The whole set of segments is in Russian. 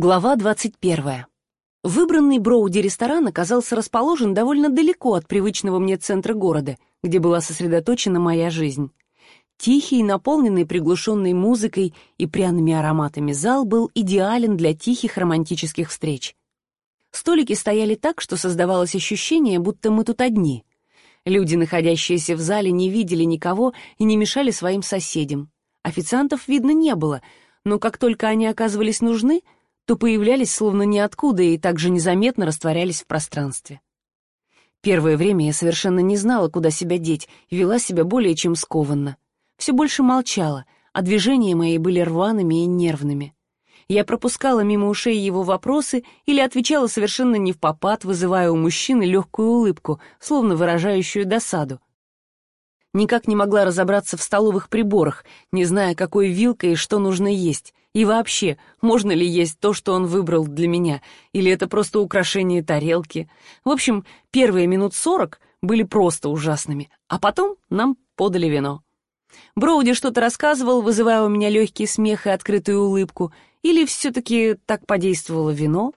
Глава 21. Выбранный Броуди ресторан оказался расположен довольно далеко от привычного мне центра города, где была сосредоточена моя жизнь. Тихий, наполненный приглушенной музыкой и пряными ароматами зал был идеален для тихих романтических встреч. Столики стояли так, что создавалось ощущение, будто мы тут одни. Люди, находящиеся в зале, не видели никого и не мешали своим соседям. Официантов видно не было, но как только они оказывались нужны — то появлялись словно ниоткуда и также незаметно растворялись в пространстве. Первое время я совершенно не знала, куда себя деть, и вела себя более чем скованно. Все больше молчала, а движения мои были рваными и нервными. Я пропускала мимо ушей его вопросы или отвечала совершенно не в попад, вызывая у мужчины легкую улыбку, словно выражающую досаду. Никак не могла разобраться в столовых приборах, не зная, какой вилкой и что нужно есть, и вообще, можно ли есть то, что он выбрал для меня, или это просто украшение тарелки? В общем, первые минут сорок были просто ужасными, а потом нам подали вино. Броуди что-то рассказывал, вызывая у меня легкий смех и открытую улыбку, или все-таки так подействовало вино?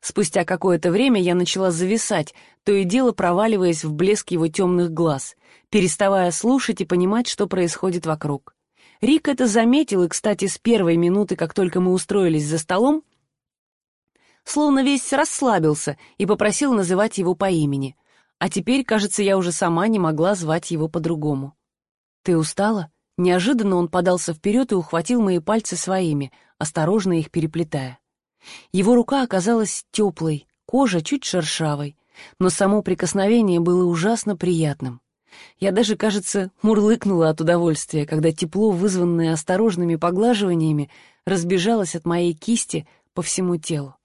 Спустя какое-то время я начала зависать, то и дело проваливаясь в блеск его темных глаз, переставая слушать и понимать, что происходит вокруг. Рик это заметил, и, кстати, с первой минуты, как только мы устроились за столом, словно весь расслабился и попросил называть его по имени. А теперь, кажется, я уже сама не могла звать его по-другому. «Ты устала?» Неожиданно он подался вперед и ухватил мои пальцы своими, осторожно их переплетая. Его рука оказалась теплой, кожа чуть шершавой, но само прикосновение было ужасно приятным. Я даже, кажется, мурлыкнула от удовольствия, когда тепло, вызванное осторожными поглаживаниями, разбежалось от моей кисти по всему телу.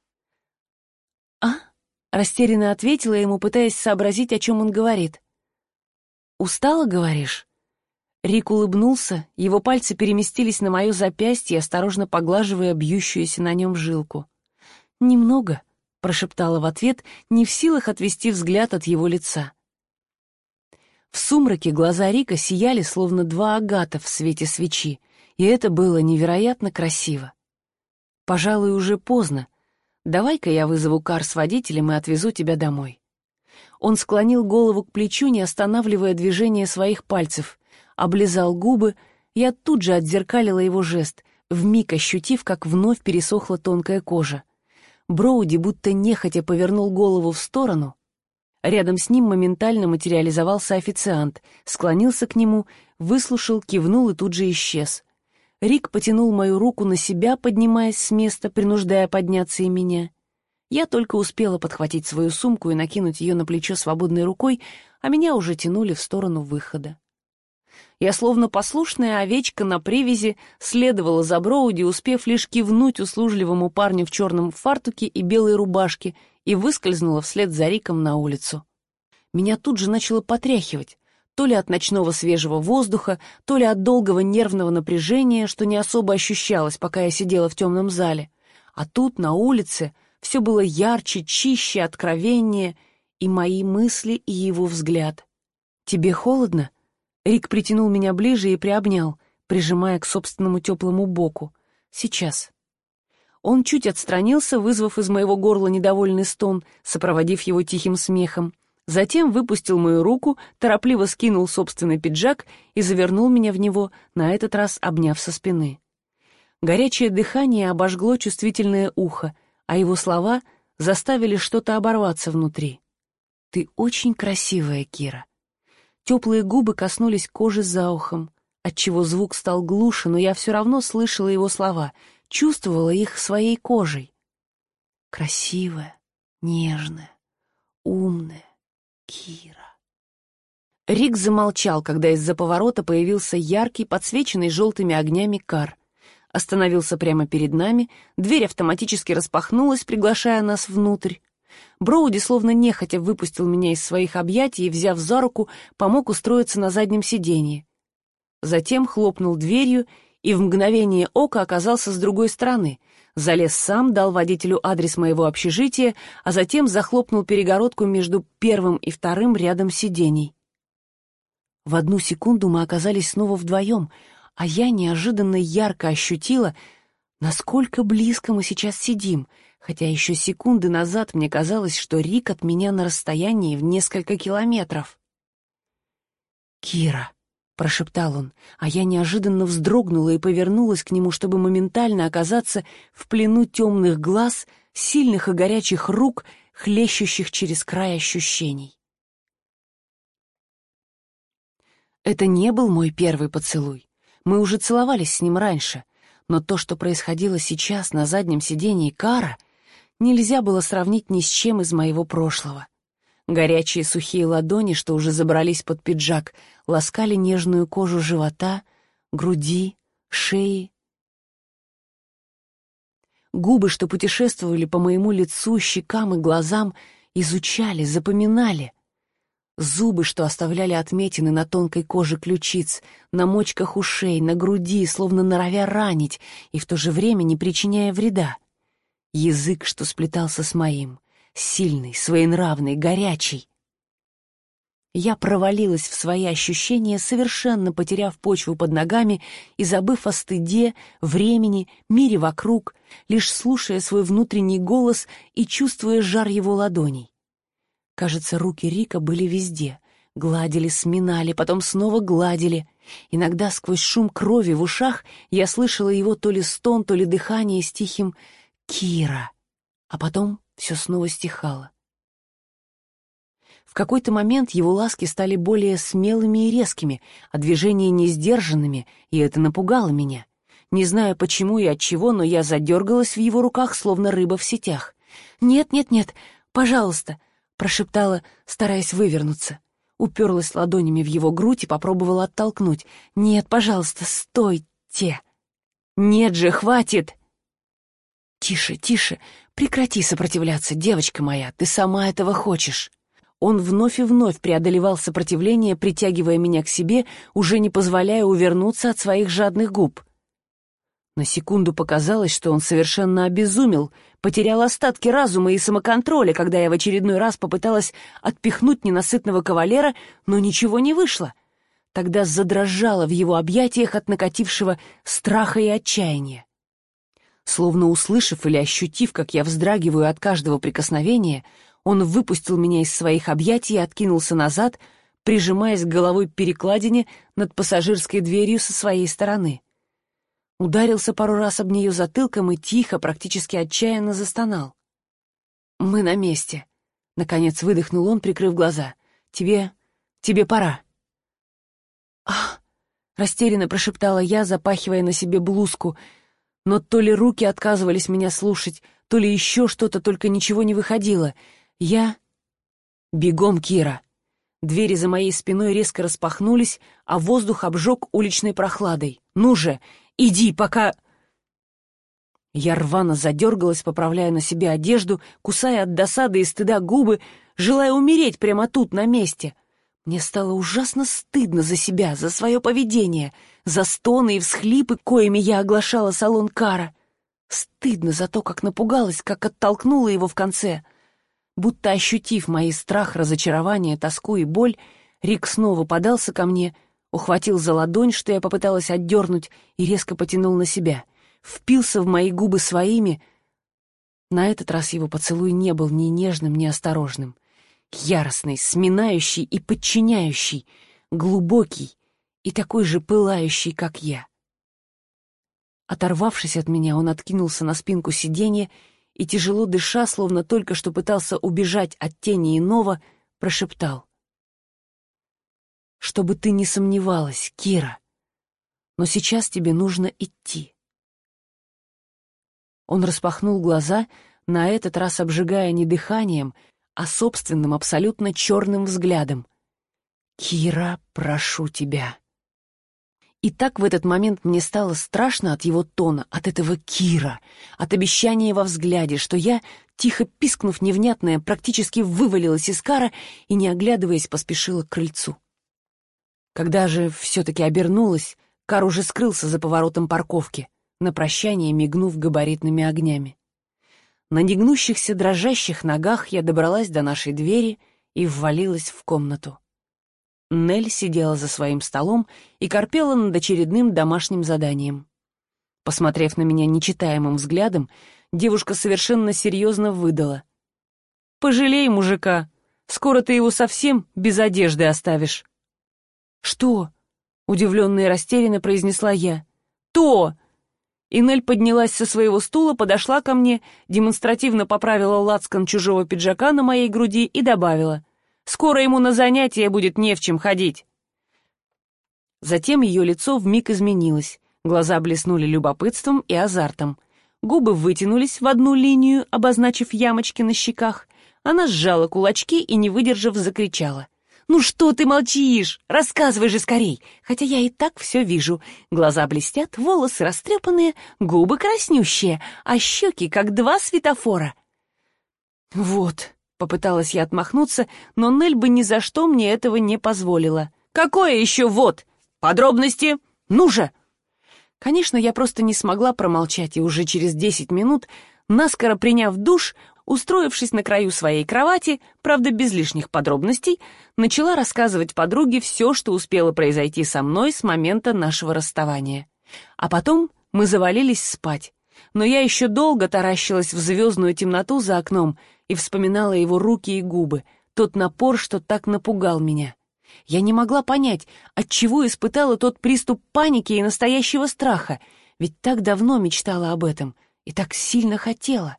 «А?» — растерянно ответила ему, пытаясь сообразить, о чем он говорит. «Устала, говоришь?» Рик улыбнулся, его пальцы переместились на мое запястье, осторожно поглаживая бьющуюся на нем жилку. «Немного», — прошептала в ответ, не в силах отвести взгляд от его лица. В сумраке глаза Рика сияли, словно два агата в свете свечи, и это было невероятно красиво. «Пожалуй, уже поздно. Давай-ка я вызову кар с водителем и отвезу тебя домой». Он склонил голову к плечу, не останавливая движение своих пальцев, облизал губы, я тут же отзеркалила его жест, вмиг ощутив, как вновь пересохла тонкая кожа. Броуди будто нехотя повернул голову в сторону, Рядом с ним моментально материализовался официант, склонился к нему, выслушал, кивнул и тут же исчез. Рик потянул мою руку на себя, поднимаясь с места, принуждая подняться и меня. Я только успела подхватить свою сумку и накинуть ее на плечо свободной рукой, а меня уже тянули в сторону выхода. Я, словно послушная овечка на привязи, следовала за Броуди, успев лишь кивнуть услужливому парню в черном фартуке и белой рубашке — и выскользнула вслед за Риком на улицу. Меня тут же начало потряхивать, то ли от ночного свежего воздуха, то ли от долгого нервного напряжения, что не особо ощущалось, пока я сидела в темном зале. А тут, на улице, все было ярче, чище, откровеннее, и мои мысли, и его взгляд. «Тебе холодно?» Рик притянул меня ближе и приобнял, прижимая к собственному теплому боку. «Сейчас». Он чуть отстранился, вызвав из моего горла недовольный стон, сопроводив его тихим смехом. Затем выпустил мою руку, торопливо скинул собственный пиджак и завернул меня в него, на этот раз обняв со спины. Горячее дыхание обожгло чувствительное ухо, а его слова заставили что-то оборваться внутри. «Ты очень красивая, Кира». Теплые губы коснулись кожи за ухом, отчего звук стал глуше, но я все равно слышала его слова — чувствовала их своей кожей. Красивая, нежная, умная Кира. Рик замолчал, когда из-за поворота появился яркий, подсвеченный желтыми огнями кар. Остановился прямо перед нами, дверь автоматически распахнулась, приглашая нас внутрь. Броуди словно нехотя выпустил меня из своих объятий и, взяв за руку, помог устроиться на заднем сиденье. Затем хлопнул дверью, и в мгновение ока оказался с другой стороны. Залез сам, дал водителю адрес моего общежития, а затем захлопнул перегородку между первым и вторым рядом сидений. В одну секунду мы оказались снова вдвоем, а я неожиданно ярко ощутила, Насколько близко мы сейчас сидим, хотя еще секунды назад мне казалось, что Рик от меня на расстоянии в несколько километров. «Кира», — прошептал он, а я неожиданно вздрогнула и повернулась к нему, чтобы моментально оказаться в плену темных глаз, сильных и горячих рук, хлещущих через край ощущений. Это не был мой первый поцелуй. Мы уже целовались с ним раньше, но то, что происходило сейчас на заднем сидении Кара, нельзя было сравнить ни с чем из моего прошлого. Горячие сухие ладони, что уже забрались под пиджак, ласкали нежную кожу живота, груди, шеи. Губы, что путешествовали по моему лицу, щекам и глазам, изучали, запоминали. Зубы, что оставляли отметины на тонкой коже ключиц, на мочках ушей, на груди, словно норовя ранить и в то же время не причиняя вреда. Язык, что сплетался с моим сильный, своенравный, горячий. Я провалилась в свои ощущения, совершенно потеряв почву под ногами и забыв о стыде, времени, мире вокруг, лишь слушая свой внутренний голос и чувствуя жар его ладоней. Кажется, руки Рика были везде. Гладили, сминали, потом снова гладили. Иногда сквозь шум крови в ушах я слышала его то ли стон, то ли дыхание с тихим «Кира», а потом все снова стихало. В какой-то момент его ласки стали более смелыми и резкими, а движения несдержанными, и это напугало меня. Не знаю почему и от чего, но я задергалась в его руках, словно рыба в сетях. «Нет, нет, нет, пожалуйста», — прошептала, стараясь вывернуться. Уперлась ладонями в его грудь и попробовала оттолкнуть. «Нет, пожалуйста, стойте!» «Нет же, хватит!» «Тише, тише, прекрати сопротивляться, девочка моя, ты сама этого хочешь». Он вновь и вновь преодолевал сопротивление, притягивая меня к себе, уже не позволяя увернуться от своих жадных губ. На секунду показалось, что он совершенно обезумел, потерял остатки разума и самоконтроля, когда я в очередной раз попыталась отпихнуть ненасытного кавалера, но ничего не вышло. Тогда задрожала в его объятиях от накатившего страха и отчаяния. Словно услышав или ощутив, как я вздрагиваю от каждого прикосновения, он выпустил меня из своих объятий и откинулся назад, прижимаясь головой к перекладине над пассажирской дверью со своей стороны. Ударился пару раз об нее затылком и тихо, практически отчаянно застонал. «Мы на месте», — наконец выдохнул он, прикрыв глаза. «Тебе... тебе пора». «Ах!» — растерянно прошептала я, запахивая на себе блузку — но то ли руки отказывались меня слушать, то ли еще что-то, только ничего не выходило. Я... Бегом, Кира. Двери за моей спиной резко распахнулись, а воздух обжег уличной прохладой. «Ну же, иди, пока...» Я рвано задергалась, поправляя на себе одежду, кусая от досады и стыда губы, желая умереть прямо тут, на месте. Мне стало ужасно стыдно за себя, за свое поведение — за стоны и всхлипы, коими я оглашала салон Кара. Стыдно за то, как напугалась, как оттолкнула его в конце. Будто ощутив мои страх, разочарование, тоску и боль, Рик снова подался ко мне, ухватил за ладонь, что я попыталась отдернуть, и резко потянул на себя. Впился в мои губы своими. На этот раз его поцелуй не был ни нежным, ни осторожным. Яростный, сминающий и подчиняющий, глубокий, и такой же пылающий, как я. Оторвавшись от меня, он откинулся на спинку сиденья и, тяжело дыша, словно только что пытался убежать от тени иного, прошептал. «Чтобы ты не сомневалась, Кира, но сейчас тебе нужно идти». Он распахнул глаза, на этот раз обжигая не дыханием, а собственным абсолютно черным взглядом. «Кира, прошу тебя». И так в этот момент мне стало страшно от его тона, от этого Кира, от обещания во взгляде, что я, тихо пискнув невнятное, практически вывалилась из кара и, не оглядываясь, поспешила к крыльцу. Когда же все-таки обернулась, Кар уже скрылся за поворотом парковки, на прощание мигнув габаритными огнями. На негнущихся дрожащих ногах я добралась до нашей двери и ввалилась в комнату. Нель сидела за своим столом и корпела над очередным домашним заданием. Посмотрев на меня нечитаемым взглядом, девушка совершенно серьезно выдала. «Пожалей мужика, скоро ты его совсем без одежды оставишь». «Что?» — удивленно и растерянно произнесла я. «То!» Инель поднялась со своего стула, подошла ко мне, демонстративно поправила лацкан чужого пиджака на моей груди и добавила. «Скоро ему на занятия будет не в чем ходить». Затем ее лицо вмиг изменилось. Глаза блеснули любопытством и азартом. Губы вытянулись в одну линию, обозначив ямочки на щеках. Она сжала кулачки и, не выдержав, закричала. «Ну что ты молчишь? Рассказывай же скорей! Хотя я и так все вижу. Глаза блестят, волосы растрепанные, губы краснющие, а щеки как два светофора». «Вот», — попыталась я отмахнуться, но Нель бы ни за что мне этого не позволила. «Какое еще вот? Подробности? Ну же!» Конечно, я просто не смогла промолчать, и уже через десять минут, наскоро приняв душ, устроившись на краю своей кровати, правда без лишних подробностей, начала рассказывать подруге все, что успело произойти со мной с момента нашего расставания. А потом мы завалились спать. Но я еще долго таращилась в звездную темноту за окном и вспоминала его руки и губы, тот напор, что так напугал меня. Я не могла понять, от чего испытала тот приступ паники и настоящего страха, ведь так давно мечтала об этом и так сильно хотела.